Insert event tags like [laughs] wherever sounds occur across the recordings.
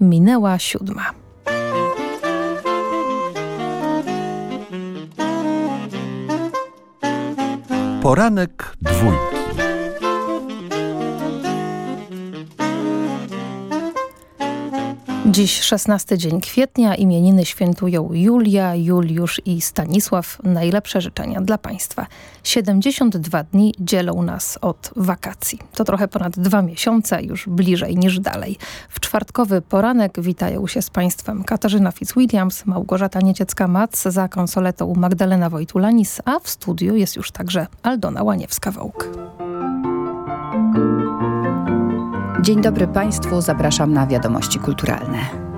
minęła siódma. Poranek dwójki. Dziś 16 dzień kwietnia, imieniny świętują Julia, Juliusz i Stanisław. Najlepsze życzenia dla Państwa. 72 dni dzielą nas od wakacji. To trochę ponad dwa miesiące, już bliżej niż dalej. W czwartkowy poranek witają się z Państwem Katarzyna Fitzwilliams, Małgorzata Nieciecka-Mac, za konsoletą Magdalena Wojtulanis, a w studiu jest już także Aldona Łaniewska-Wołk. Dzień dobry Państwu, zapraszam na wiadomości kulturalne.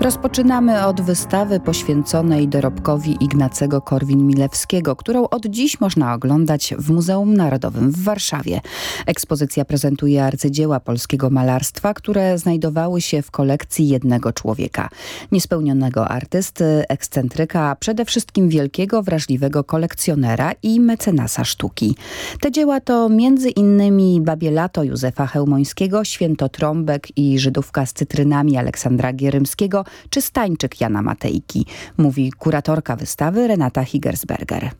Rozpoczynamy od wystawy poświęconej dorobkowi Ignacego Korwin-Milewskiego, którą od dziś można oglądać w Muzeum Narodowym w Warszawie. Ekspozycja prezentuje arcydzieła polskiego malarstwa, które znajdowały się w kolekcji jednego człowieka. Niespełnionego artysty, ekscentryka, a przede wszystkim wielkiego, wrażliwego kolekcjonera i mecenasa sztuki. Te dzieła to między innymi Babielato Józefa Chełmońskiego, Święto Trąbek i Żydówka z cytrynami Aleksandra Gierymskiego, czy Stańczyk Jana Matejki, mówi kuratorka wystawy Renata Higersberger.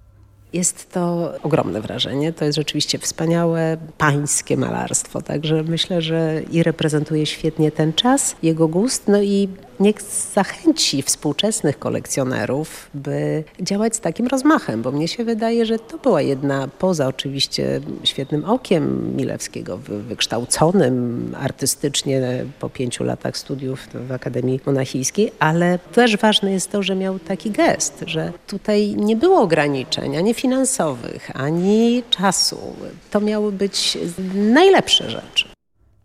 Jest to ogromne wrażenie. To jest rzeczywiście wspaniałe pańskie malarstwo. Także myślę, że i reprezentuje świetnie ten czas, jego gust, no i niech zachęci współczesnych kolekcjonerów, by działać z takim rozmachem, bo mnie się wydaje, że to była jedna, poza oczywiście świetnym okiem Milewskiego, wykształconym artystycznie po pięciu latach studiów w Akademii Monachijskiej, ale też ważne jest to, że miał taki gest, że tutaj nie było ograniczeń ani finansowych, ani czasu. To miały być najlepsze rzeczy.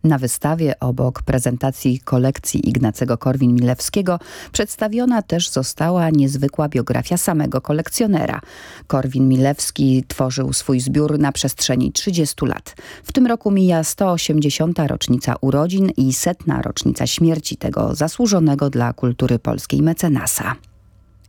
Na wystawie obok prezentacji kolekcji Ignacego Korwin-Milewskiego przedstawiona też została niezwykła biografia samego kolekcjonera. Korwin-Milewski tworzył swój zbiór na przestrzeni 30 lat. W tym roku mija 180. rocznica urodzin i setna rocznica śmierci tego zasłużonego dla kultury polskiej mecenasa.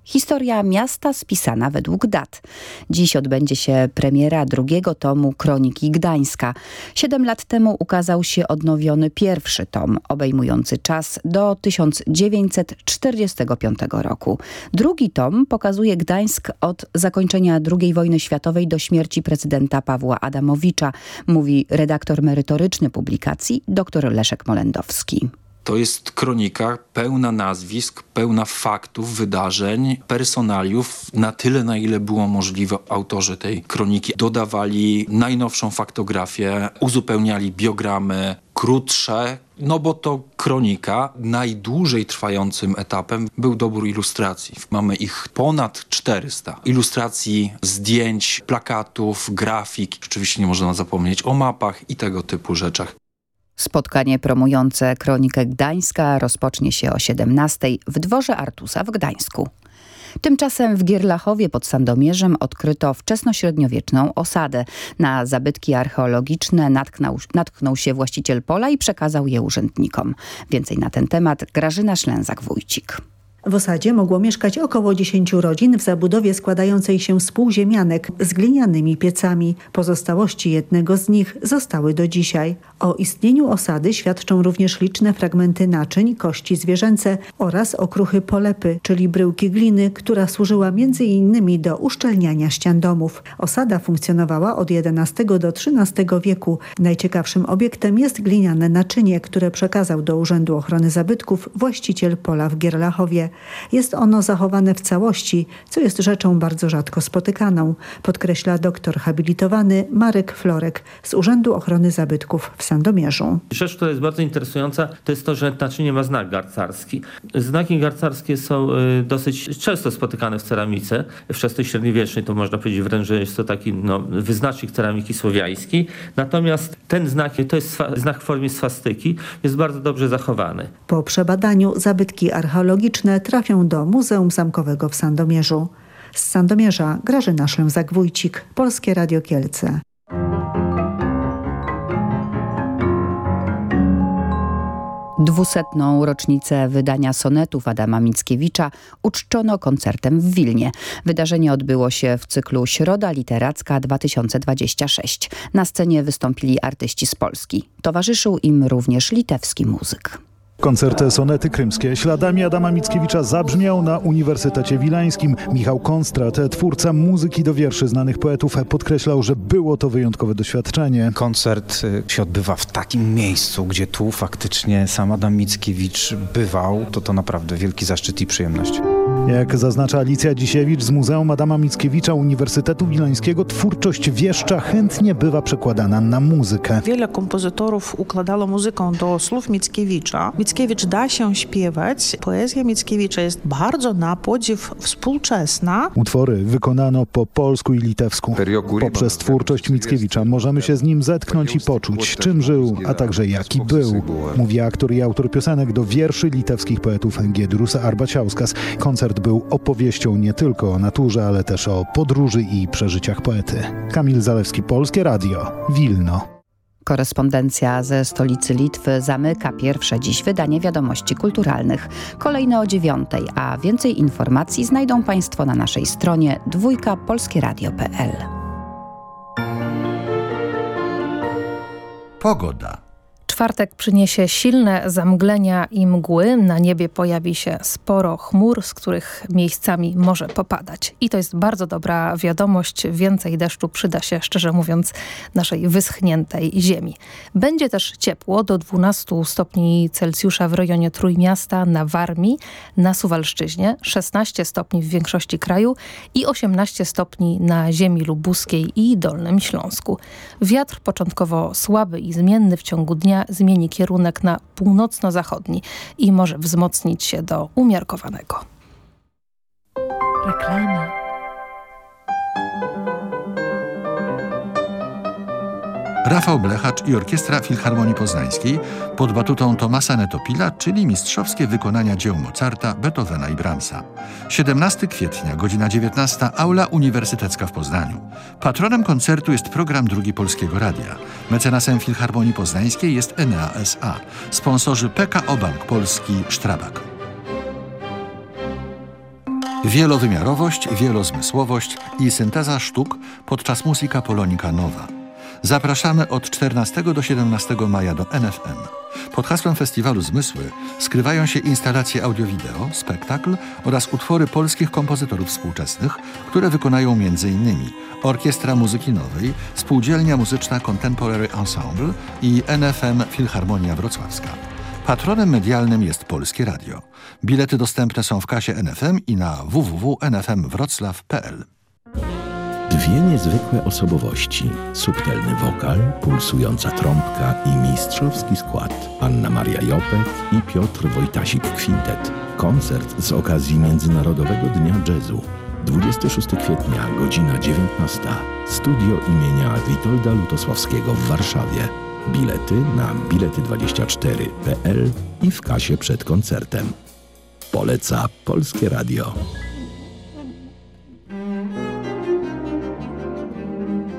Historia miasta spisana według dat. Dziś odbędzie się premiera drugiego tomu Kroniki Gdańska. Siedem lat temu ukazał się odnowiony pierwszy tom, obejmujący czas do 1945 roku. Drugi tom pokazuje Gdańsk od zakończenia II wojny światowej do śmierci prezydenta Pawła Adamowicza, mówi redaktor merytoryczny publikacji dr Leszek Molendowski. To jest kronika pełna nazwisk, pełna faktów, wydarzeń, personaliów. Na tyle, na ile było możliwe, autorzy tej kroniki dodawali najnowszą faktografię, uzupełniali biogramy, krótsze, no bo to kronika. Najdłużej trwającym etapem był dobór ilustracji. Mamy ich ponad 400. Ilustracji, zdjęć, plakatów, grafik. Oczywiście nie można zapomnieć o mapach i tego typu rzeczach. Spotkanie promujące Kronikę Gdańska rozpocznie się o 17 w dworze Artusa w Gdańsku. Tymczasem w Gierlachowie pod Sandomierzem odkryto wczesnośredniowieczną osadę. Na zabytki archeologiczne natknął, natknął się właściciel pola i przekazał je urzędnikom. Więcej na ten temat Grażyna Szlęzak-Wójcik. W osadzie mogło mieszkać około 10 rodzin w zabudowie składającej się z półziemianek z glinianymi piecami. Pozostałości jednego z nich zostały do dzisiaj. O istnieniu osady świadczą również liczne fragmenty naczyń, kości zwierzęce oraz okruchy polepy, czyli bryłki gliny, która służyła m.in. do uszczelniania ścian domów. Osada funkcjonowała od XI do XIII wieku. Najciekawszym obiektem jest gliniane naczynie, które przekazał do Urzędu Ochrony Zabytków właściciel pola w Gierlachowie. Jest ono zachowane w całości, co jest rzeczą bardzo rzadko spotykaną, podkreśla doktor habilitowany Marek Florek z Urzędu Ochrony Zabytków w Sandomierzu. Rzecz, która jest bardzo interesująca, to jest to, że naczynie ma znak garcarski. Znaki garcarskie są y, dosyć często spotykane w ceramice. W wczesnej średniowiecznej to można powiedzieć wręcz, że jest to taki no, wyznacznik ceramiki słowiańskiej. Natomiast ten znak, to jest znak w formie swastyki, jest bardzo dobrze zachowany. Po przebadaniu zabytki archeologiczne trafią do Muzeum Zamkowego w Sandomierzu. Z Sandomierza Grażyna Szlęzak-Wójcik, Polskie Radio Kielce. Dwusetną rocznicę wydania sonetów Adama Mickiewicza uczczono koncertem w Wilnie. Wydarzenie odbyło się w cyklu Środa Literacka 2026. Na scenie wystąpili artyści z Polski. Towarzyszył im również litewski muzyk. Koncert Sonety Krymskie śladami Adama Mickiewicza zabrzmiał na Uniwersytecie Wileńskim. Michał Konstrat, twórca muzyki do wierszy znanych poetów, podkreślał, że było to wyjątkowe doświadczenie. Koncert y, się odbywa w takim miejscu, gdzie tu faktycznie sam Adam Mickiewicz bywał. To to naprawdę wielki zaszczyt i przyjemność. Jak zaznacza Alicja Dzisiewicz z Muzeum Adama Mickiewicza Uniwersytetu Wileńskiego, twórczość wieszcza chętnie bywa przekładana na muzykę. Wiele kompozytorów układało muzykę do słów Mickiewicza. Mickiewicz da się śpiewać. Poezja Mickiewicza jest bardzo na podziw współczesna. Utwory wykonano po polsku i litewsku. Poprzez twórczość Mickiewicza możemy się z nim zetknąć i poczuć, czym żył, a także jaki był. Mówi aktor i autor piosenek do wierszy litewskich poetów Giedrusa Arbaciauskas. Koncert był opowieścią nie tylko o naturze, ale też o podróży i przeżyciach poety. Kamil Zalewski, Polskie Radio, Wilno. Korespondencja ze stolicy Litwy zamyka pierwsze dziś wydanie wiadomości kulturalnych. Kolejne o dziewiątej, a więcej informacji znajdą Państwo na naszej stronie dwójkapolskieradio.pl. Pogoda. Czwartek przyniesie silne zamglenia i mgły. Na niebie pojawi się sporo chmur, z których miejscami może popadać. I to jest bardzo dobra wiadomość. Więcej deszczu przyda się, szczerze mówiąc, naszej wyschniętej ziemi. Będzie też ciepło do 12 stopni Celsjusza w rejonie Trójmiasta, na Warmii, na Suwalszczyźnie, 16 stopni w większości kraju i 18 stopni na ziemi lubuskiej i Dolnym Śląsku. Wiatr początkowo słaby i zmienny w ciągu dnia zmieni kierunek na północno-zachodni i może wzmocnić się do umiarkowanego. Reklama. Rafał Blechacz i Orkiestra Filharmonii Poznańskiej pod batutą Tomasa Netopila, czyli mistrzowskie wykonania dzieł Mozarta, Beethovena i Brahmsa. 17 kwietnia, godzina 19, Aula Uniwersytecka w Poznaniu. Patronem koncertu jest program Drugi Polskiego Radia. Mecenasem Filharmonii Poznańskiej jest Enea S.A. Sponsorzy PKO Bank Polski Sztrabak. Wielowymiarowość, wielozmysłowość i synteza sztuk podczas Muzyka Polonika Nowa. Zapraszamy od 14 do 17 maja do NFM. Pod hasłem Festiwalu Zmysły skrywają się instalacje audio-wideo, spektakl oraz utwory polskich kompozytorów współczesnych, które wykonają m.in. Orkiestra Muzyki Nowej, Spółdzielnia Muzyczna Contemporary Ensemble i NFM Filharmonia Wrocławska. Patronem medialnym jest Polskie Radio. Bilety dostępne są w kasie NFM i na www.nfmwroclaw.pl. Dwie niezwykłe osobowości, subtelny wokal, pulsująca trąbka i mistrzowski skład. Anna Maria Jopek i Piotr Wojtasik Kwintet. Koncert z okazji Międzynarodowego Dnia Jazzu. 26 kwietnia, godzina 19. Studio imienia Witolda Lutosławskiego w Warszawie. Bilety na bilety24.pl i w kasie przed koncertem. Poleca Polskie Radio.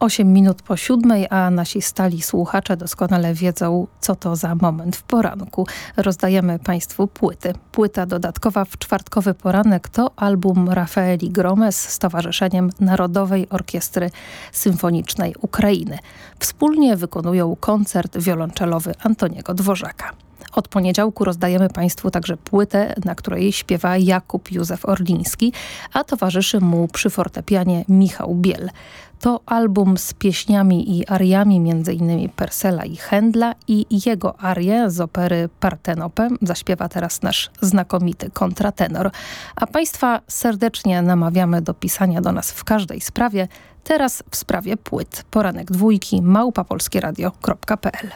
8 minut po siódmej, a nasi stali słuchacze doskonale wiedzą, co to za moment w poranku. Rozdajemy Państwu płyty. Płyta dodatkowa w czwartkowy poranek to album Rafaeli Gromes z Towarzyszeniem Narodowej Orkiestry Symfonicznej Ukrainy. Wspólnie wykonują koncert wiolonczelowy Antoniego Dworzaka. Od poniedziałku rozdajemy Państwu także płytę, na której śpiewa Jakub Józef Orliński, a towarzyszy mu przy fortepianie Michał Biel. To album z pieśniami i ariami m.in. Persela i Händla i jego arię z opery Partenope zaśpiewa teraz nasz znakomity kontratenor. A Państwa serdecznie namawiamy do pisania do nas w każdej sprawie, teraz w sprawie płyt. Poranek dwójki małpapolskieradio.pl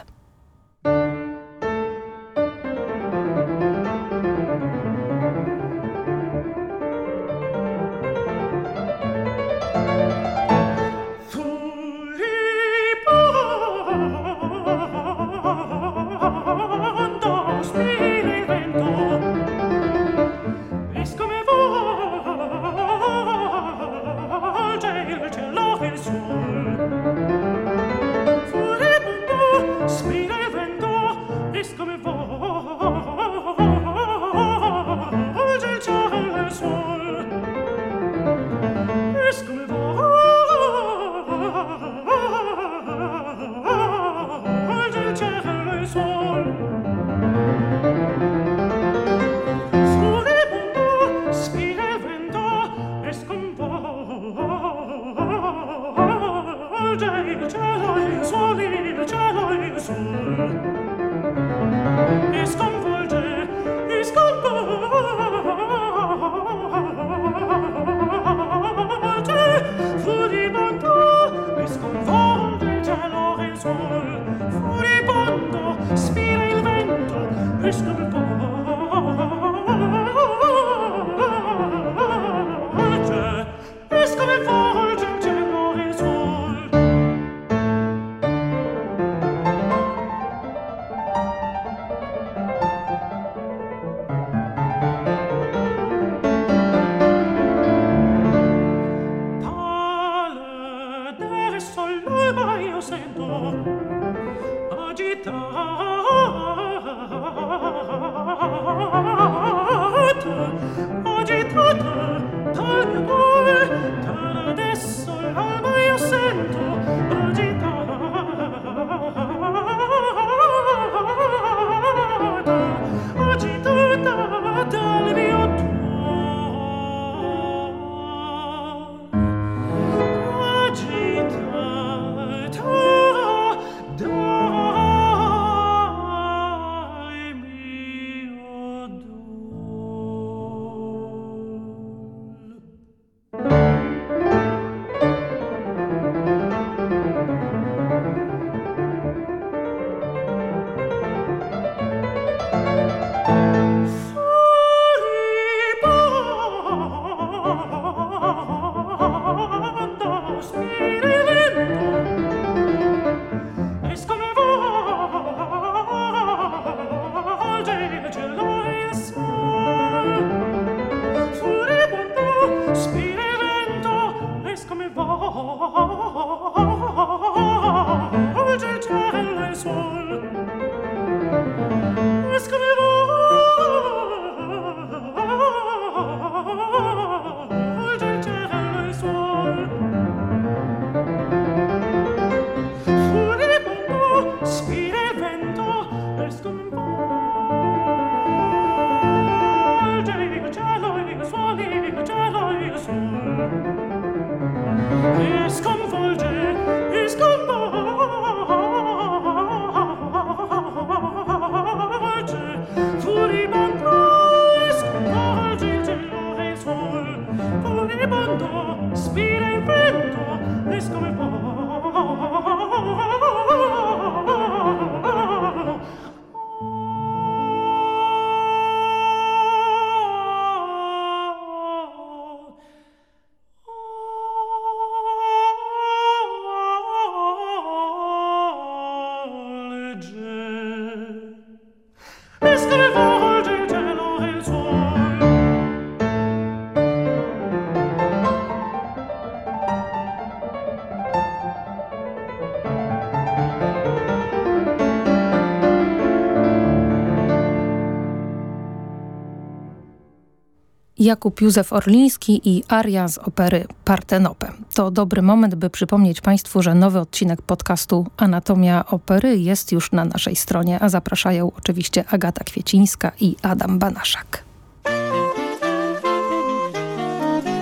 Jakub Józef Orliński i aria z opery Partenope. To dobry moment, by przypomnieć Państwu, że nowy odcinek podcastu Anatomia Opery jest już na naszej stronie, a zapraszają oczywiście Agata Kwiecińska i Adam Banaszak.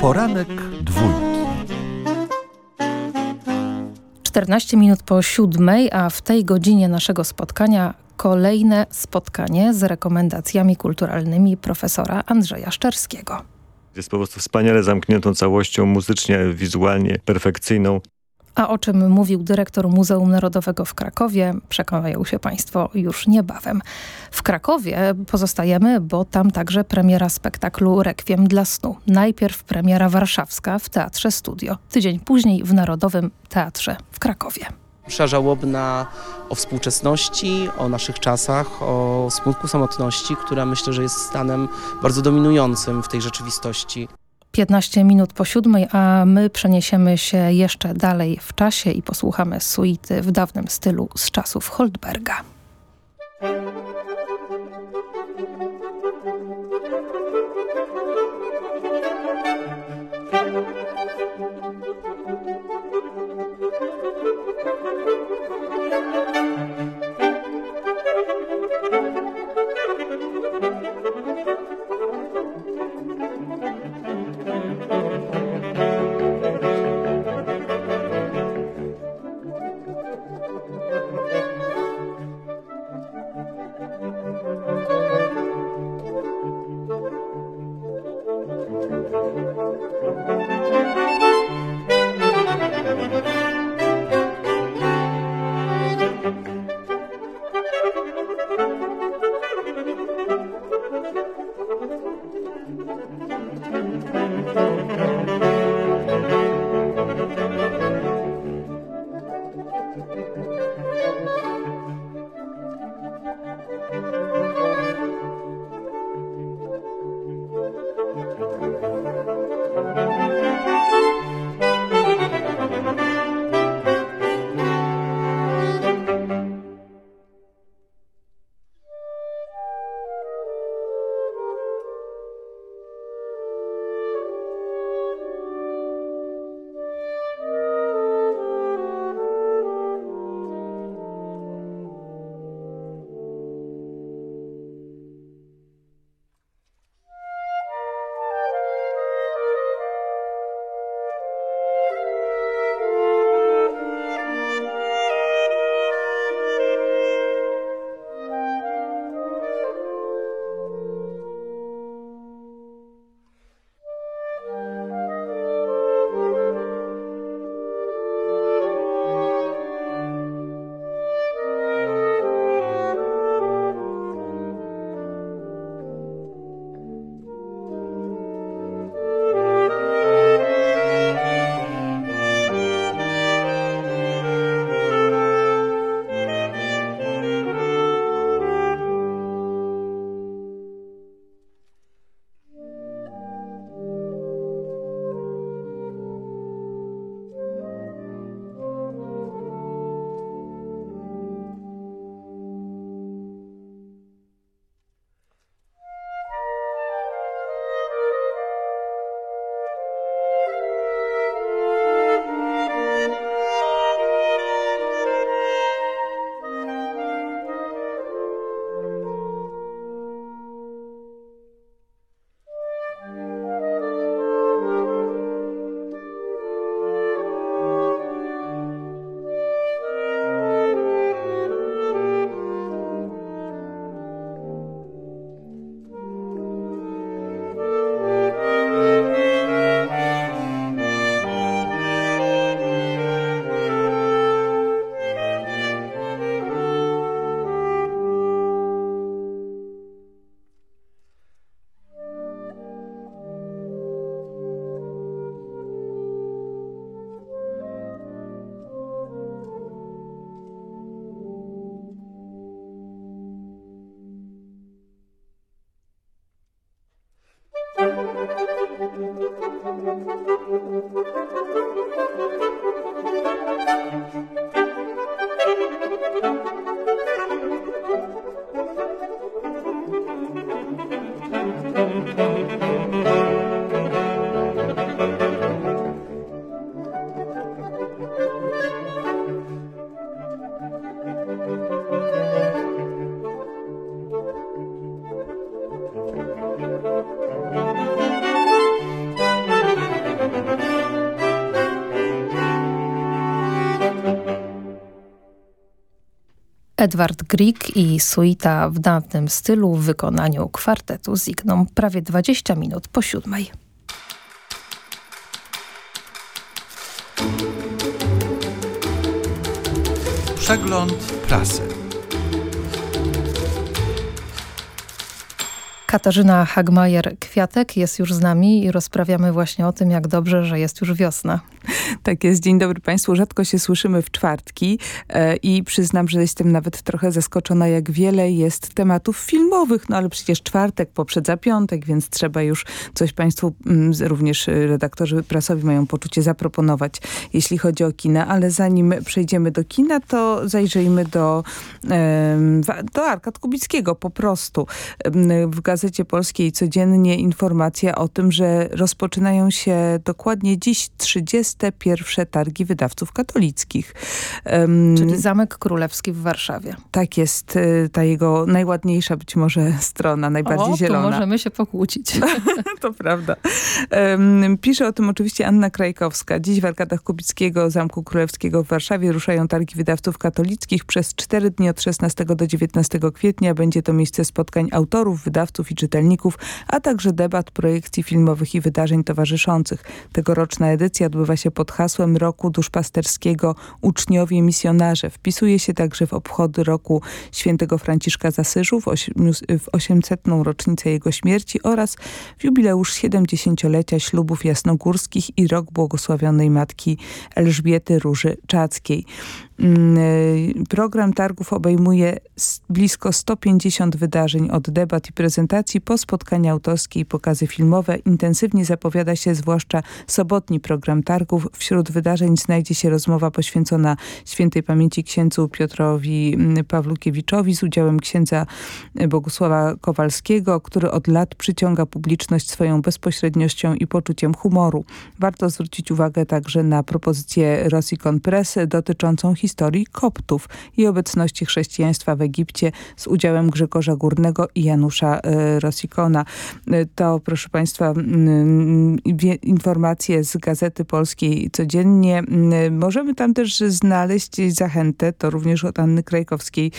Poranek dwójki. 14 minut po siódmej, a w tej godzinie naszego spotkania kolejne spotkanie z rekomendacjami kulturalnymi profesora Andrzeja Szczerskiego. Jest po prostu wspaniale zamkniętą całością, muzycznie, wizualnie perfekcyjną. A o czym mówił dyrektor Muzeum Narodowego w Krakowie, przekonają się Państwo już niebawem. W Krakowie pozostajemy, bo tam także premiera spektaklu Rekwiem dla snu. Najpierw premiera warszawska w Teatrze Studio, tydzień później w Narodowym Teatrze w Krakowie. Msza żałobna o współczesności, o naszych czasach, o smutku samotności, która myślę, że jest stanem bardzo dominującym w tej rzeczywistości. 15 minut po siódmej, a my przeniesiemy się jeszcze dalej w czasie i posłuchamy suity w dawnym stylu z czasów Holdberga. Edward Grieg i suita w dawnym stylu w wykonaniu kwartetu Zigną prawie 20 minut po siódmej. Przegląd prasy. Katarzyna Hagmajer-Kwiatek jest już z nami i rozprawiamy właśnie o tym, jak dobrze, że jest już wiosna. Tak jest. Dzień dobry Państwu. Rzadko się słyszymy w czwartki e, i przyznam, że jestem nawet trochę zaskoczona, jak wiele jest tematów filmowych. No ale przecież czwartek poprzedza piątek, więc trzeba już coś Państwu, mm, również redaktorzy prasowi mają poczucie zaproponować, jeśli chodzi o kina. Ale zanim przejdziemy do kina, to zajrzyjmy do, do Arkad Kubickiego po prostu. W Gazecie Polskiej codziennie informacja o tym, że rozpoczynają się dokładnie dziś 30 pierwsze targi wydawców katolickich. Czyli Zamek Królewski w Warszawie. Tak jest, y, ta jego najładniejsza być może strona, najbardziej o, zielona. możemy się pokłócić. [laughs] to prawda. Pisze o tym oczywiście Anna Krajkowska. Dziś w Arkadach Kubickiego Zamku Królewskiego w Warszawie ruszają targi wydawców katolickich. Przez cztery dni od 16 do 19 kwietnia będzie to miejsce spotkań autorów, wydawców i czytelników, a także debat, projekcji filmowych i wydarzeń towarzyszących. Tegoroczna edycja odbywa się pod hasłem Roku Duszpasterskiego Uczniowie Misjonarze. Wpisuje się także w obchody roku świętego Franciszka z Asyżu w 800. rocznicę jego śmierci oraz w jubileusz 70-lecia ślubów jasnogórskich i rok błogosławionej Matki Elżbiety Róży Czackiej. Mm, y, program targów obejmuje blisko 150 wydarzeń od debat i prezentacji po spotkania autorskie i pokazy filmowe. Intensywnie zapowiada się zwłaszcza sobotni program targów. Wśród wydarzeń znajdzie się rozmowa poświęcona świętej pamięci księdzu Piotrowi mm, Pawlukiewiczowi z udziałem księdza Bogusława Kowalskiego, który od lat przyciąga publiczność swoją bezpośredniością i poczuciem humoru. Warto zwrócić uwagę także na propozycję Rosji Press dotyczącą historii koptów i obecności chrześcijaństwa w Egipcie z udziałem Grzegorza Górnego i Janusza e, Rosikona. E, to, proszę Państwa, informacje z Gazety Polskiej codziennie. Możemy tam też znaleźć zachętę, to również od Anny Krajkowskiej,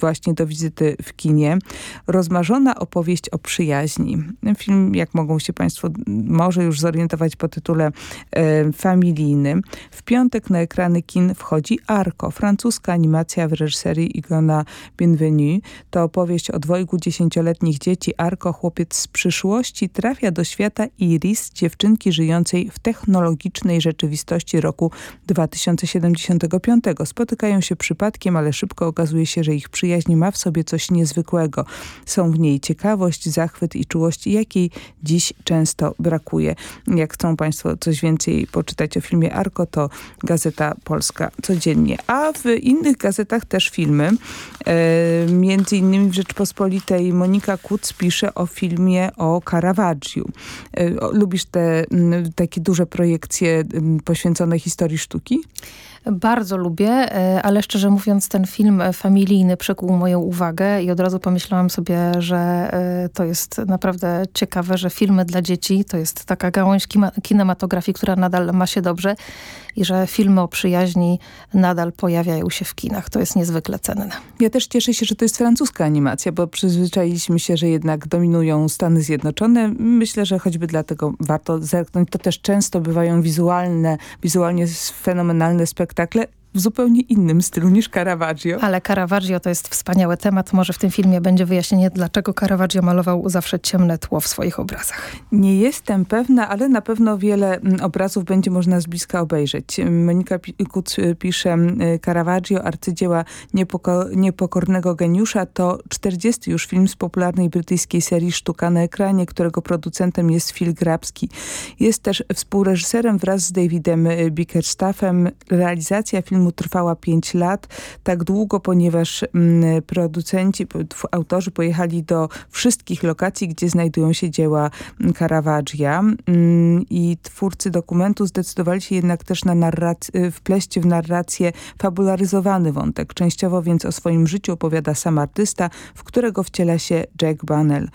właśnie do wizyty w kinie. Rozmarzona opowieść o przyjaźni. Film, jak mogą się Państwo może już zorientować po tytule e, familijny. W piątek na ekrany kin wchodzi Arco, francuska animacja w reżyserii Igona Bienvenu. To opowieść o dwojgu dziesięcioletnich dzieci. Arco, chłopiec z przyszłości, trafia do świata Iris, dziewczynki żyjącej w technologicznej rzeczywistości roku 2075. Spotykają się przypadkiem, ale szybko okazuje się, że ich przyjaźń ma w sobie coś niezwykłego. Są w niej ciekawość, zachwyt i czułość, jakiej dziś często brakuje. Jak chcą Państwo coś więcej poczytać o filmie Arco, to Gazeta Polska codziennie a w innych gazetach też filmy. E, między innymi w Rzeczpospolitej Monika Kuc pisze o filmie o Caravaggio. E, lubisz te takie duże projekcje poświęcone historii sztuki? Bardzo lubię, e, ale szczerze mówiąc ten film familijny przykuł moją uwagę i od razu pomyślałam sobie, że e, to jest naprawdę ciekawe, że filmy dla dzieci to jest taka gałąź kinematografii, która nadal ma się dobrze i że filmy o przyjaźni nadal pojawiają się w kinach. To jest niezwykle cenne. Ja też cieszę się, że to jest francuska animacja, bo przyzwyczailiśmy się, że jednak dominują Stany Zjednoczone. Myślę, że choćby dlatego warto zerknąć. To też często bywają wizualne, wizualnie fenomenalne spektakle spektakle w zupełnie innym stylu niż Caravaggio. Ale Caravaggio to jest wspaniały temat. Może w tym filmie będzie wyjaśnienie, dlaczego Caravaggio malował zawsze ciemne tło w swoich obrazach. Nie jestem pewna, ale na pewno wiele mm, obrazów będzie można z bliska obejrzeć. Monika Kuc pisze y, Caravaggio, arcydzieła niepoko niepokornego geniusza to 40 już film z popularnej brytyjskiej serii Sztuka na ekranie, którego producentem jest Phil Grabski. Jest też współreżyserem wraz z Davidem y, Bickerstaffem. Realizacja filmu filmu trwała 5 lat. Tak długo, ponieważ mm, producenci, autorzy pojechali do wszystkich lokacji, gdzie znajdują się dzieła Caravaggia mm, i twórcy dokumentu zdecydowali się jednak też na narrac- wpleść w narrację fabularyzowany wątek. Częściowo więc o swoim życiu opowiada sam artysta, w którego wciela się Jack Bunnell.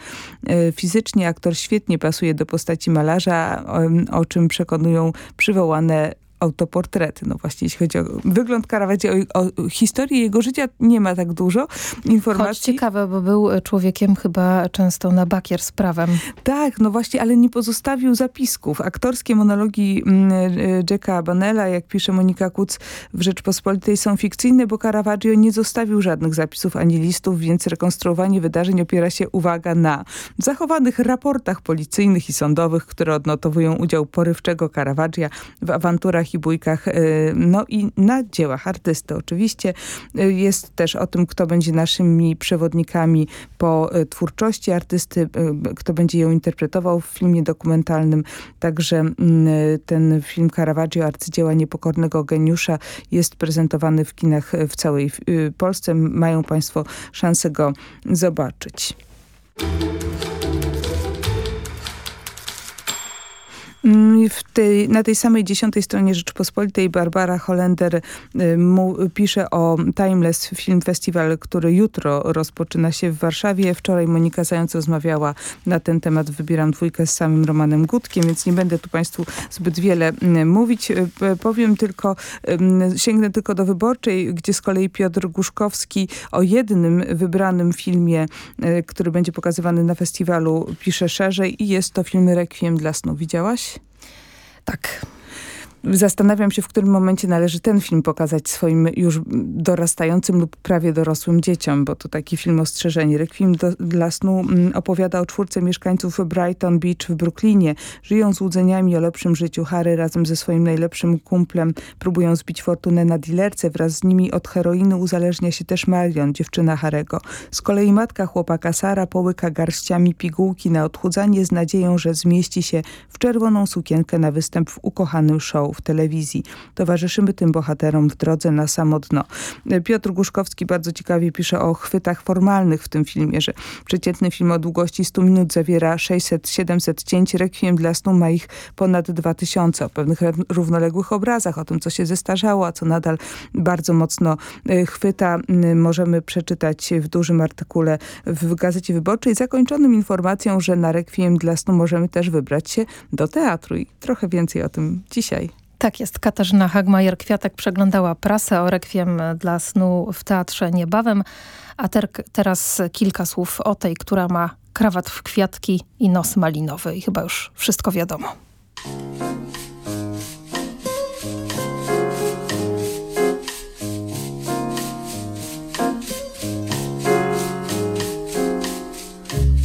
E, fizycznie aktor świetnie pasuje do postaci malarza, o czym przekonują przywołane autoportrety. No właśnie, jeśli chodzi o wygląd Caravaggio, o, o historii jego życia nie ma tak dużo informacji. Choć ciekawe, bo był człowiekiem chyba często na bakier z prawem. Tak, no właśnie, ale nie pozostawił zapisków. Aktorskie monologi mm, e, Jacka Banella, jak pisze Monika Kuc w Rzeczpospolitej są fikcyjne, bo Caravaggio nie zostawił żadnych zapisów ani listów, więc rekonstruowanie wydarzeń opiera się, uwaga, na zachowanych raportach policyjnych i sądowych, które odnotowują udział porywczego Caravaggia w awanturach bójkach, y, no i na dziełach artysty. Oczywiście y, jest też o tym, kto będzie naszymi przewodnikami po y, twórczości artysty, kto będzie ją interpretował w filmie dokumentalnym. Także mm, ten film Caravaggio, arcydzieła niepokornego geniusza jest prezentowany w kinach w całej Polsce. Mają Państwo szansę go zobaczyć. Tej, na tej samej dziesiątej stronie Rzeczpospolitej Barbara Holender y, mu, pisze o Timeless Film Festival, który jutro rozpoczyna się w Warszawie. Wczoraj Monika Zając rozmawiała na ten temat. Wybieram dwójkę z samym Romanem Gutkiem, więc nie będę tu Państwu zbyt wiele y, mówić. Y, powiem tylko, sięgnę tylko do Wyborczej, gdzie z kolei Piotr Guszkowski o jednym wybranym filmie, który będzie pokazywany na festiwalu, pisze szerzej i jest to film Requiem dla snu. Widziałaś? Tak. Zastanawiam się, w którym momencie należy ten film pokazać swoim już dorastającym lub prawie dorosłym dzieciom, bo to taki film ostrzeżenie. Requiem do, dla snu mm, opowiada o czwórce mieszkańców Brighton Beach w Brooklynie. Żyją złudzeniami o lepszym życiu. Harry razem ze swoim najlepszym kumplem próbują zbić fortunę na dilerce. Wraz z nimi od heroiny uzależnia się też Marion, dziewczyna Harego. Z kolei matka chłopaka Sara połyka garściami pigułki na odchudzanie z nadzieją, że zmieści się w czerwoną sukienkę na występ w ukochanym show w telewizji. Towarzyszymy tym bohaterom w drodze na samo dno. Piotr Guszkowski bardzo ciekawie pisze o chwytach formalnych w tym filmie, że przeciętny film o długości 100 minut zawiera 600-700 cięć, Rekwiem dla snu ma ich ponad 2000, o pewnych równoległych obrazach, o tym, co się zestarzało, a co nadal bardzo mocno y, chwyta. Możemy przeczytać w dużym artykule w Gazecie Wyborczej, zakończonym informacją, że na Rekwiem dla snu możemy też wybrać się do teatru i trochę więcej o tym dzisiaj. Tak jest. Katarzyna Hagmajer-Kwiatek przeglądała prasę o rekwiem dla snu w teatrze niebawem. A ter teraz kilka słów o tej, która ma krawat w kwiatki i nos malinowy. I chyba już wszystko wiadomo.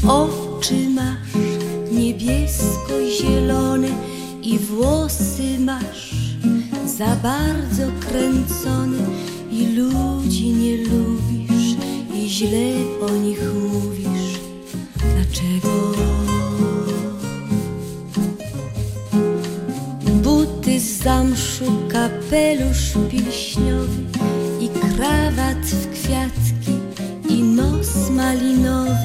Oczy masz niebiesko-zielone i włosy masz za bardzo kręcony i ludzi nie lubisz i źle o nich mówisz. Dlaczego? Buty z zamszu, kapelusz pilśniowy i krawat w kwiatki i nos malinowy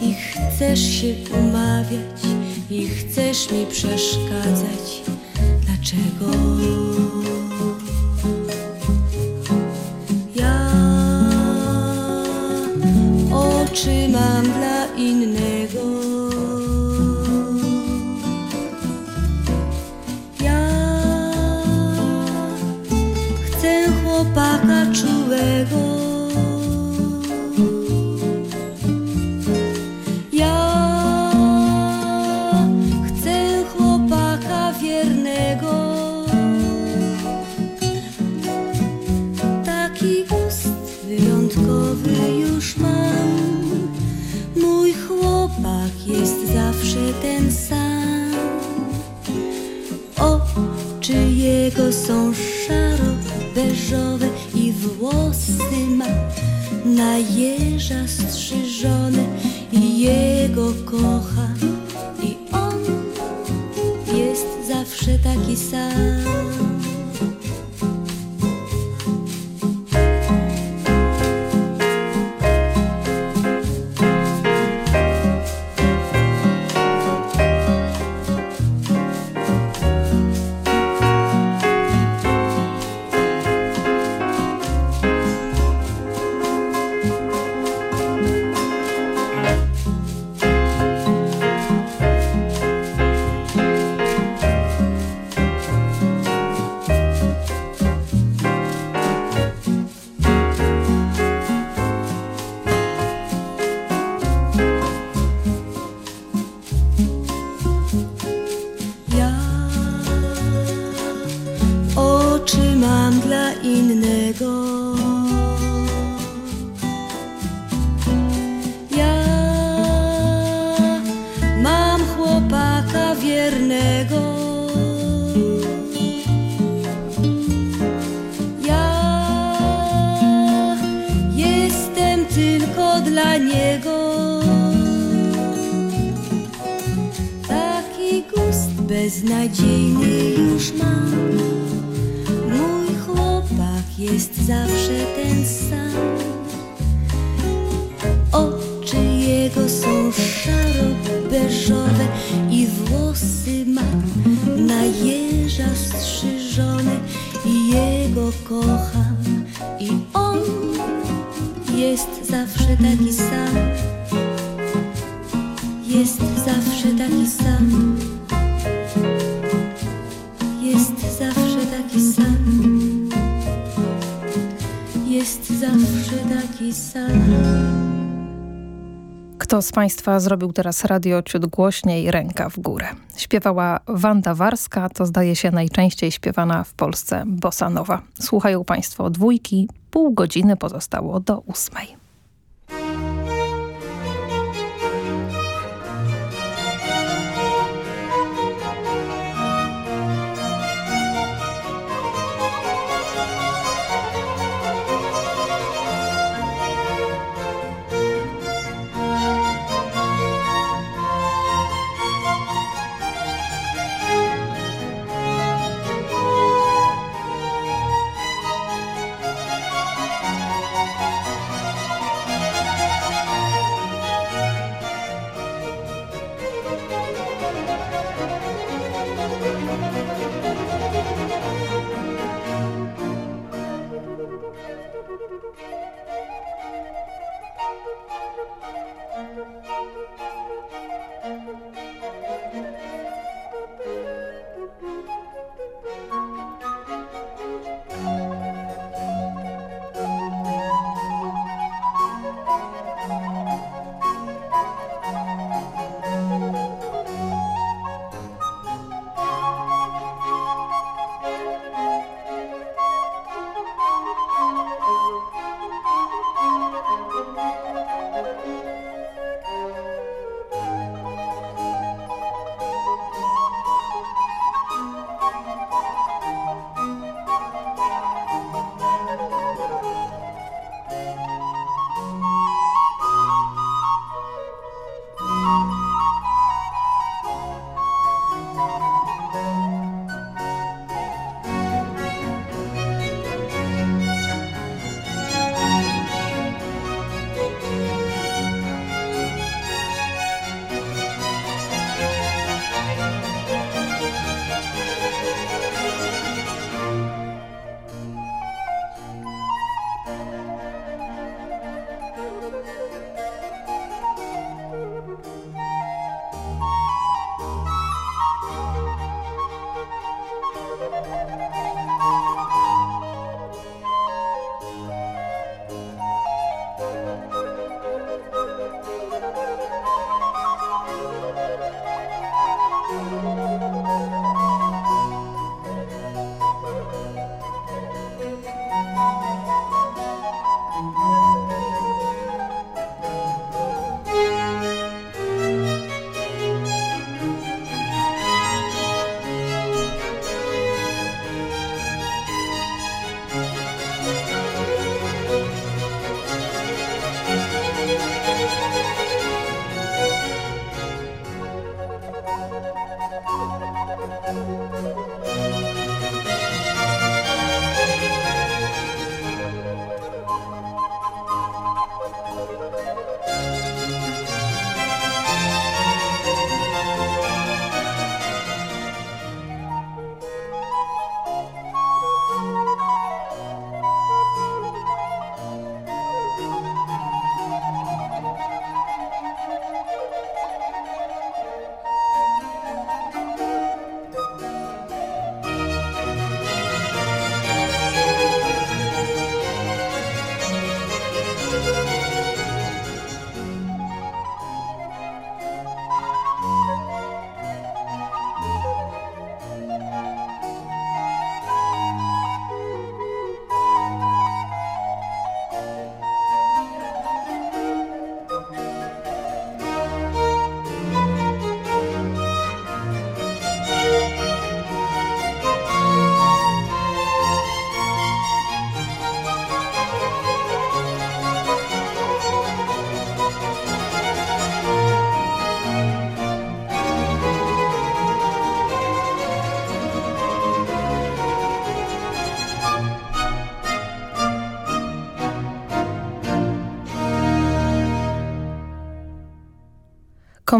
i chcesz się umawiać i chcesz mi przeszkadzać. Dlaczego? Ja oczy mam dla innego. Ja chcę chłopaka czułego. Na jeża strzyżone i jego kocha beznadziejny już mam. Mój chłopak jest zawsze ten sam. Oczy jego są szaro-beżowe i włosy ma na jeża strzyżone i jego kocham i on jest zawsze taki sam. Jest zawsze taki sam. Zawsze taki sam. Kto z Państwa zrobił teraz radio ciut głośniej, ręka w górę. Śpiewała Wanda Warska, to zdaje się najczęściej śpiewana w Polsce bossa nowa. Słuchają Państwo dwójki, pół godziny pozostało do ósmej.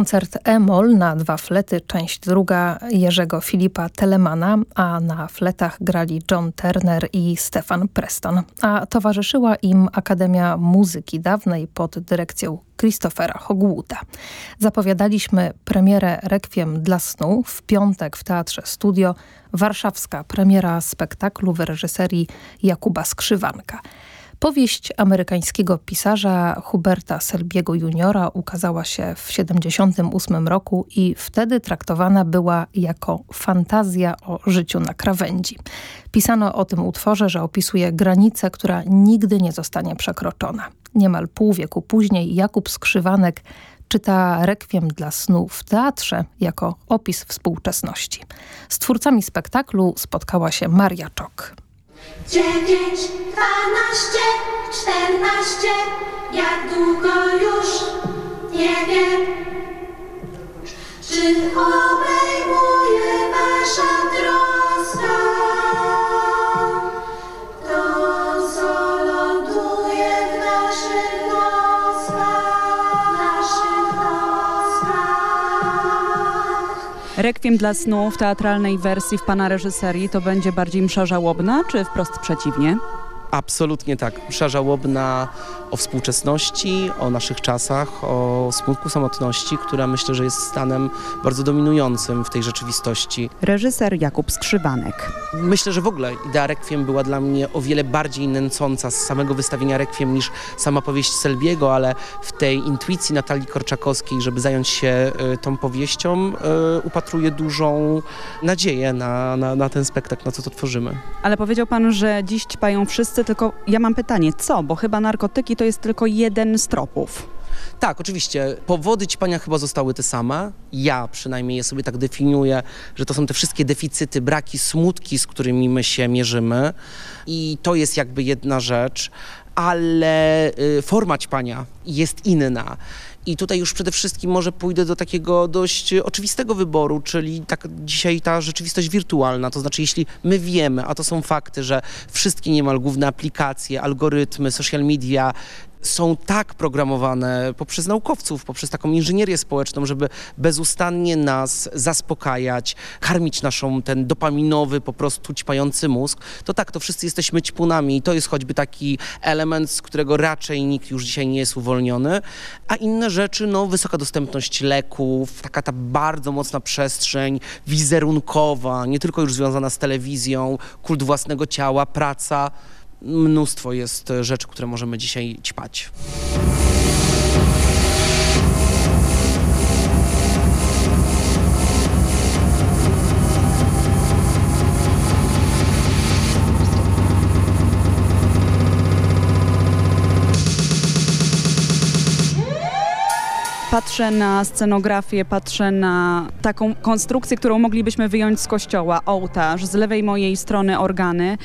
Koncert E-moll na dwa flety, część druga Jerzego Filipa Telemana, a na fletach grali John Turner i Stefan Preston, a towarzyszyła im Akademia Muzyki Dawnej pod dyrekcją Christophera Hogwooda. Zapowiadaliśmy premierę Rekwiem dla snu w piątek w Teatrze Studio, warszawska premiera spektaklu w reżyserii Jakuba Skrzywanka. Powieść amerykańskiego pisarza Huberta Selbiego Juniora ukazała się w 1978 roku i wtedy traktowana była jako fantazja o życiu na krawędzi. Pisano o tym utworze, że opisuje granicę, która nigdy nie zostanie przekroczona. Niemal pół wieku później Jakub Skrzywanek czyta rekwiem dla snu w teatrze jako opis współczesności. Z twórcami spektaklu spotkała się Maria Czok. Dziewięć, dwanaście, czternaście, jak długo już nie wiem. Czy obejmuje wasza troska Rekwiem dla snu w teatralnej wersji w pana reżyserii to będzie bardziej msza żałobna, czy wprost przeciwnie? Absolutnie tak. Msza żałobna o współczesności, o naszych czasach, o smutku samotności, która myślę, że jest stanem bardzo dominującym w tej rzeczywistości. Reżyser Jakub Skrzywanek. Myślę, że w ogóle idea Rekwiem była dla mnie o wiele bardziej nęcąca z samego wystawienia Rekwiem niż sama powieść Selbiego, ale w tej intuicji Natalii Korczakowskiej, żeby zająć się y, tą powieścią, y, upatruję dużą nadzieję na, na, na ten spektakl, na co to tworzymy. Ale powiedział pan, że dziś ćpają wszyscy, tylko ja mam pytanie, co? Bo chyba narkotyki to jest tylko jeden z tropów. Tak, oczywiście. Powody ćpania chyba zostały te same. Ja przynajmniej je sobie tak definiuję, że to są te wszystkie deficyty, braki, smutki, z którymi my się mierzymy. I to jest jakby jedna rzecz, ale y, forma ćpania jest inna. I tutaj już przede wszystkim może pójdę do takiego dość oczywistego wyboru, czyli tak dzisiaj ta rzeczywistość wirtualna. To znaczy, jeśli my wiemy, a to są fakty, że wszystkie niemal główne aplikacje, algorytmy, social media są tak programowane poprzez naukowców, poprzez taką inżynierię społeczną, żeby bezustannie nas zaspokajać, karmić naszą ten dopaminowy, po prostu ćpający mózg, to tak, to wszyscy jesteśmy ćpunami i to jest choćby taki element, z którego raczej nikt już dzisiaj nie jest uwolniony, a inne rzeczy, no wysoka dostępność leków, taka ta bardzo mocna przestrzeń wizerunkowa, nie tylko już związana z telewizją, kult własnego ciała, praca, mnóstwo jest rzeczy, które możemy dzisiaj ćpać. Patrzę na scenografię, patrzę na taką konstrukcję, którą moglibyśmy wyjąć z kościoła, ołtarz, z lewej mojej strony organy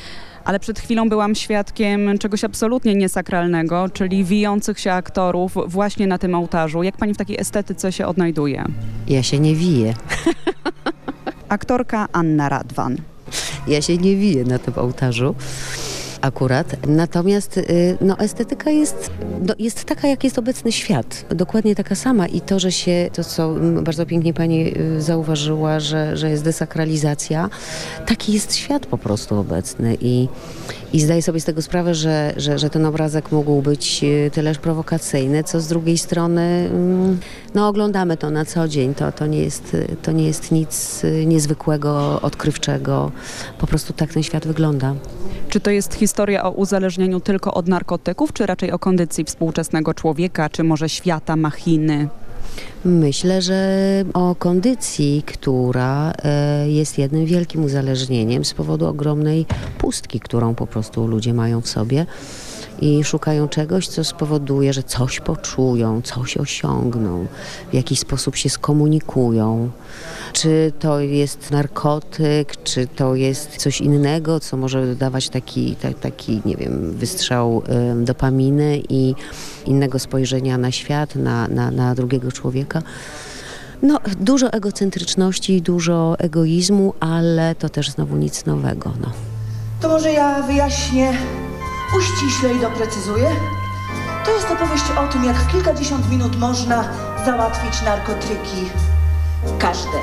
ale przed chwilą byłam świadkiem czegoś absolutnie niesakralnego, czyli wijących się aktorów właśnie na tym ołtarzu. Jak pani w takiej estetyce się odnajduje? Ja się nie wiję. Aktorka Anna Radwan. Ja się nie wiję na tym ołtarzu akurat. Natomiast y, no, estetyka jest, no, jest taka, jak jest obecny świat. Dokładnie taka sama i to, że się, to co bardzo pięknie pani y, zauważyła, że, że jest desakralizacja, taki jest świat po prostu obecny i, i zdaję sobie z tego sprawę, że, że, że ten obrazek mógł być y, tyleż prowokacyjny, co z drugiej strony mm, no, oglądamy to na co dzień. To, to, nie jest, to nie jest nic niezwykłego, odkrywczego. Po prostu tak ten świat wygląda. Czy to jest historia o uzależnieniu tylko od narkotyków, czy raczej o kondycji współczesnego człowieka, czy może świata, machiny? Myślę, że o kondycji, która e, jest jednym wielkim uzależnieniem z powodu ogromnej pustki, którą po prostu ludzie mają w sobie i szukają czegoś, co spowoduje, że coś poczują, coś osiągną, w jakiś sposób się skomunikują. Czy to jest narkotyk, czy to jest coś innego, co może dawać taki, taki nie wiem, wystrzał dopaminy i innego spojrzenia na świat, na, na, na drugiego człowieka. No, dużo egocentryczności, dużo egoizmu, ale to też znowu nic nowego. No. To może ja wyjaśnię uściśle i doprecyzuję. To jest opowieść o tym, jak w kilkadziesiąt minut można załatwić narkotyki. Każde.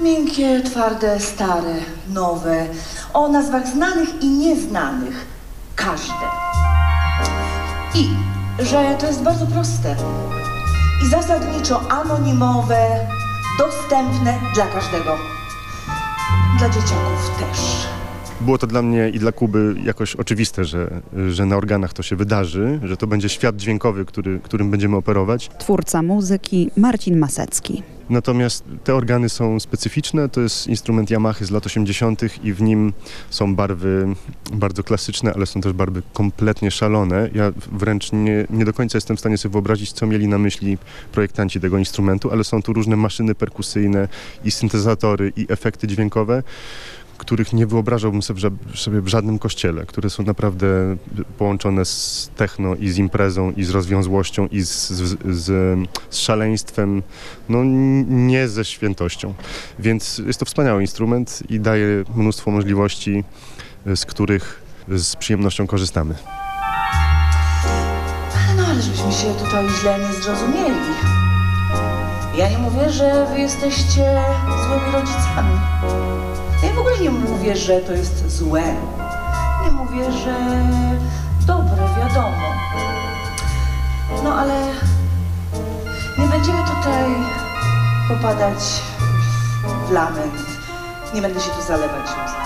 Miękkie, twarde, stare, nowe. O nazwach znanych i nieznanych. Każde. I że to jest bardzo proste. I zasadniczo anonimowe, dostępne dla każdego. Dla dzieciaków też. Było to dla mnie i dla Kuby jakoś oczywiste, że, że na organach to się wydarzy, że to będzie świat dźwiękowy, który, którym będziemy operować. Twórca muzyki Marcin Masecki. Natomiast te organy są specyficzne, to jest instrument Yamaha z lat 80. i w nim są barwy bardzo klasyczne, ale są też barwy kompletnie szalone. Ja wręcz nie, nie do końca jestem w stanie sobie wyobrazić, co mieli na myśli projektanci tego instrumentu, ale są tu różne maszyny perkusyjne i syntezatory i efekty dźwiękowe, których nie wyobrażałbym sobie w, żadnym kościele, które są naprawdę połączone z techno i z imprezą i z rozwiązłością i z, z, z, z szaleństwem, no nie ze świętością. Więc jest to wspaniały instrument i daje mnóstwo możliwości, z których z przyjemnością korzystamy. No ale żebyśmy się tutaj źle nie zrozumieli. Ja nie mówię, że wy jesteście złymi rodzicami. Nie mówię, że to jest złe. Nie mówię, że dobre, wiadomo. No ale nie będziemy tutaj popadać w lament. Nie będę się tu zalewać łzami.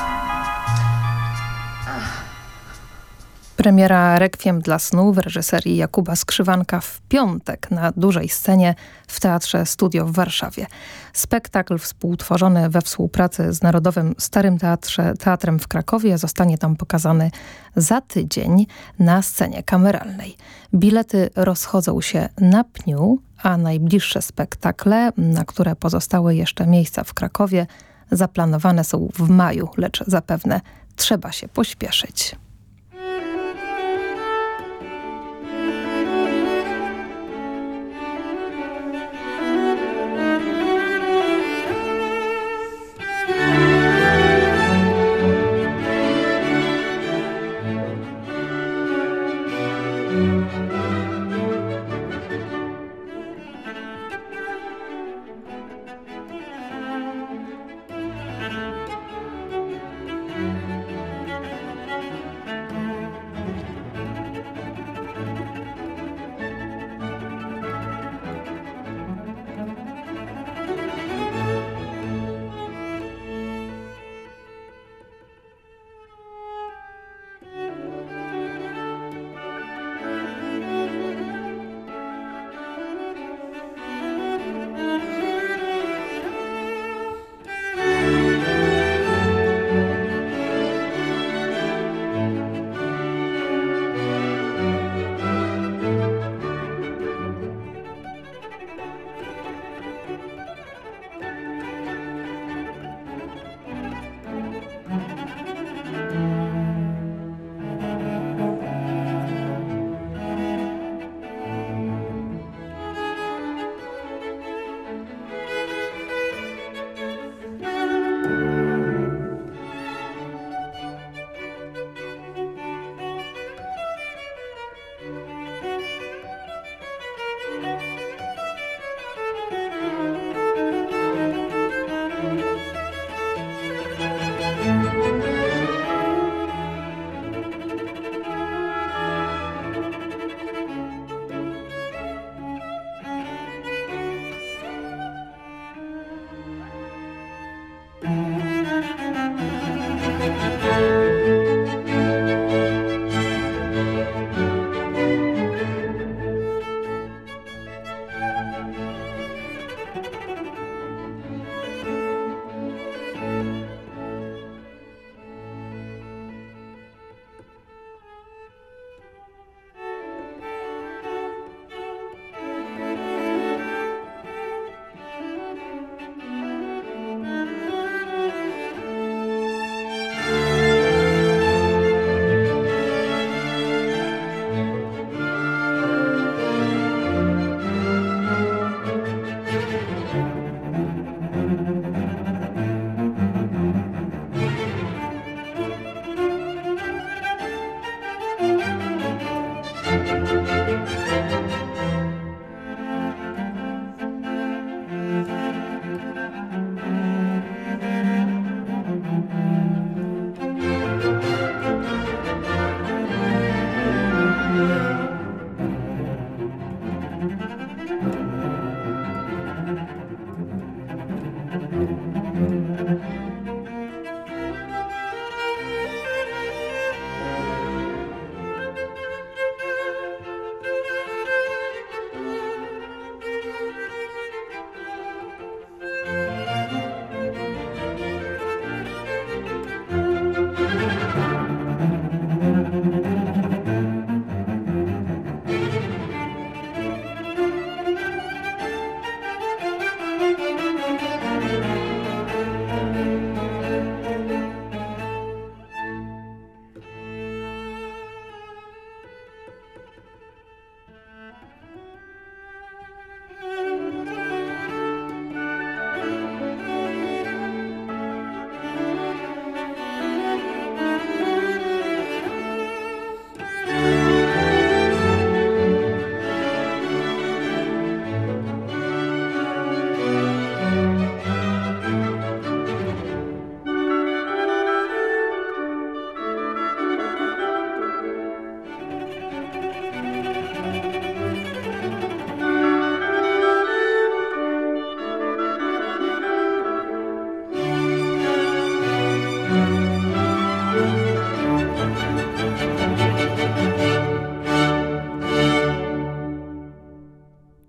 Premiera Rekwiem dla snu w reżyserii Jakuba Skrzywanka w piątek na dużej scenie w Teatrze Studio w Warszawie. Spektakl współtworzony we współpracy z Narodowym Starym Teatrze, Teatrem w Krakowie zostanie tam pokazany za tydzień na scenie kameralnej. Bilety rozchodzą się na pniu, a najbliższe spektakle, na które pozostały jeszcze miejsca w Krakowie, zaplanowane są w maju, lecz zapewne trzeba się pośpieszyć.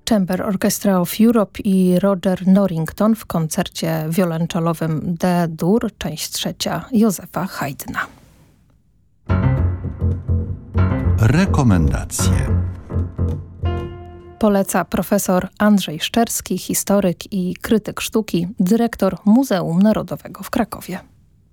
Chamber Orchestra of Europe i Roger Norrington w koncercie wiolonczelowym D-dur, część trzecia Józefa Haydna. Rekomendacje. Poleca profesor Andrzej Szczerski, historyk i krytyk sztuki, dyrektor Muzeum Narodowego w Krakowie.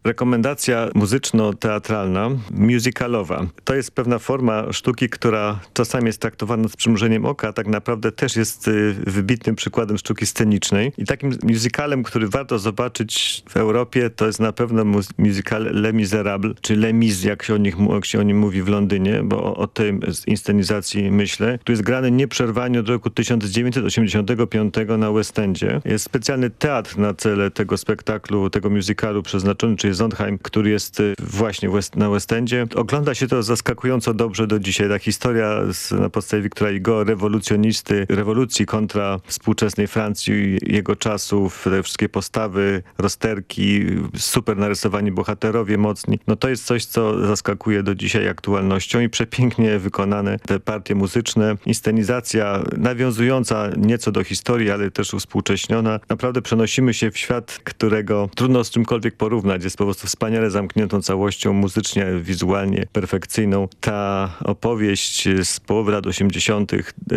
Rekomendacja muzyczno-teatralna, musicalowa. To jest pewna forma sztuki, która czasami jest traktowana z przymrużeniem oka, a tak naprawdę też jest y, wybitnym przykładem sztuki scenicznej. I takim musicalem, który warto zobaczyć w Europie, to jest na pewno musical Les Miserables, czy Les Mis, jak się o, nich, jak się o nim mówi w Londynie, bo o, o tej inscenizacji myślę, który jest grany nieprzerwanie od roku 1985 na West Endzie. Jest specjalny teatr na cele tego spektaklu, tego musicalu przeznaczony, czyli Sondheim, który jest y, właśnie na West Endzie. Ogląda się to zaskakująco dobrze do dzisiaj. Ta historia z, na podstawie Wiktora Hugo, rewolucjonisty, rewolucji kontra współczesnej Francji, jego czasów, te wszystkie postawy, rozterki, super narysowani bohaterowie mocni. No to jest coś, co zaskakuje do dzisiaj aktualnością i przepięknie wykonane te partie muzyczne. Inscenizacja nawiązująca nieco do historii, ale też uspółcześniona. Naprawdę przenosimy się w świat, którego trudno z czymkolwiek porównać. Jest po prostu wspaniale zamkniętą całością, muzycznie, wizualnie perfekcyjną. Ta opowieść z połowy lat 80.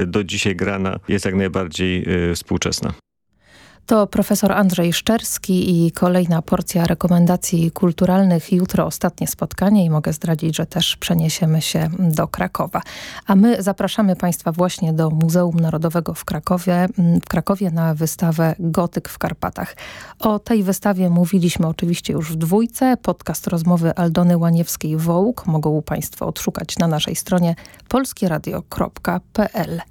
do dzisiaj grana jest jak najbardziej y, współczesna. To profesor Andrzej Szczerski i kolejna porcja rekomendacji kulturalnych. Jutro ostatnie spotkanie i mogę zdradzić, że też przeniesiemy się do Krakowa. A my zapraszamy Państwa właśnie do Muzeum Narodowego w Krakowie, w Krakowie na wystawę Gotyk w Karpatach. O tej wystawie mówiliśmy oczywiście już w dwójce. Podcast rozmowy Aldony Łaniewskiej-Wołk mogą Państwo odszukać na naszej stronie polskieradio.pl.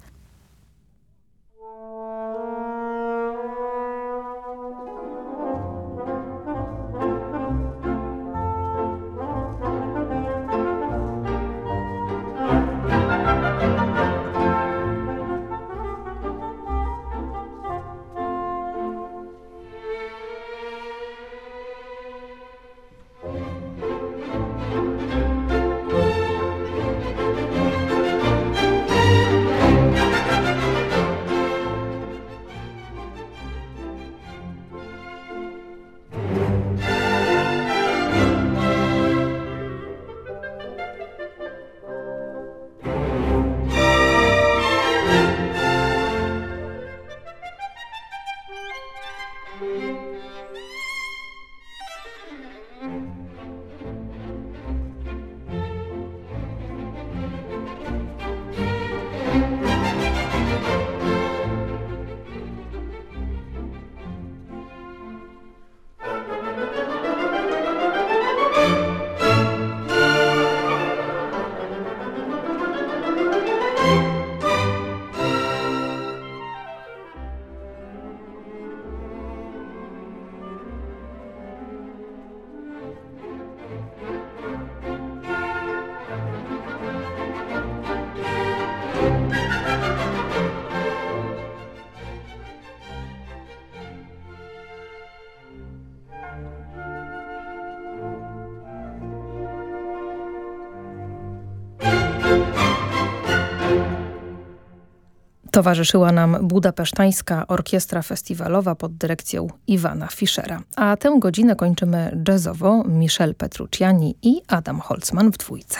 Towarzyszyła nam Budapesztańska Orkiestra Festiwalowa pod dyrekcją Iwana Fischera. A tę godzinę kończymy jazzowo Michel Petrucciani i Adam Holzman w dwójce.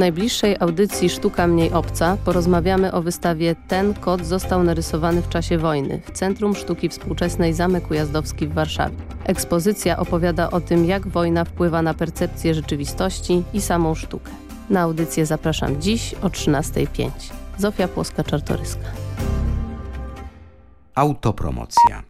Najbliższej audycji Sztuka Mniej Obca porozmawiamy o wystawie Ten kot został narysowany w czasie wojny w Centrum Sztuki Współczesnej Zamek Ujazdowski w Warszawie. Ekspozycja opowiada o tym, jak wojna wpływa na percepcję rzeczywistości i samą sztukę. Na audycję zapraszam dziś o 13.05. Zofia Płoska-Czartoryska. Autopromocja.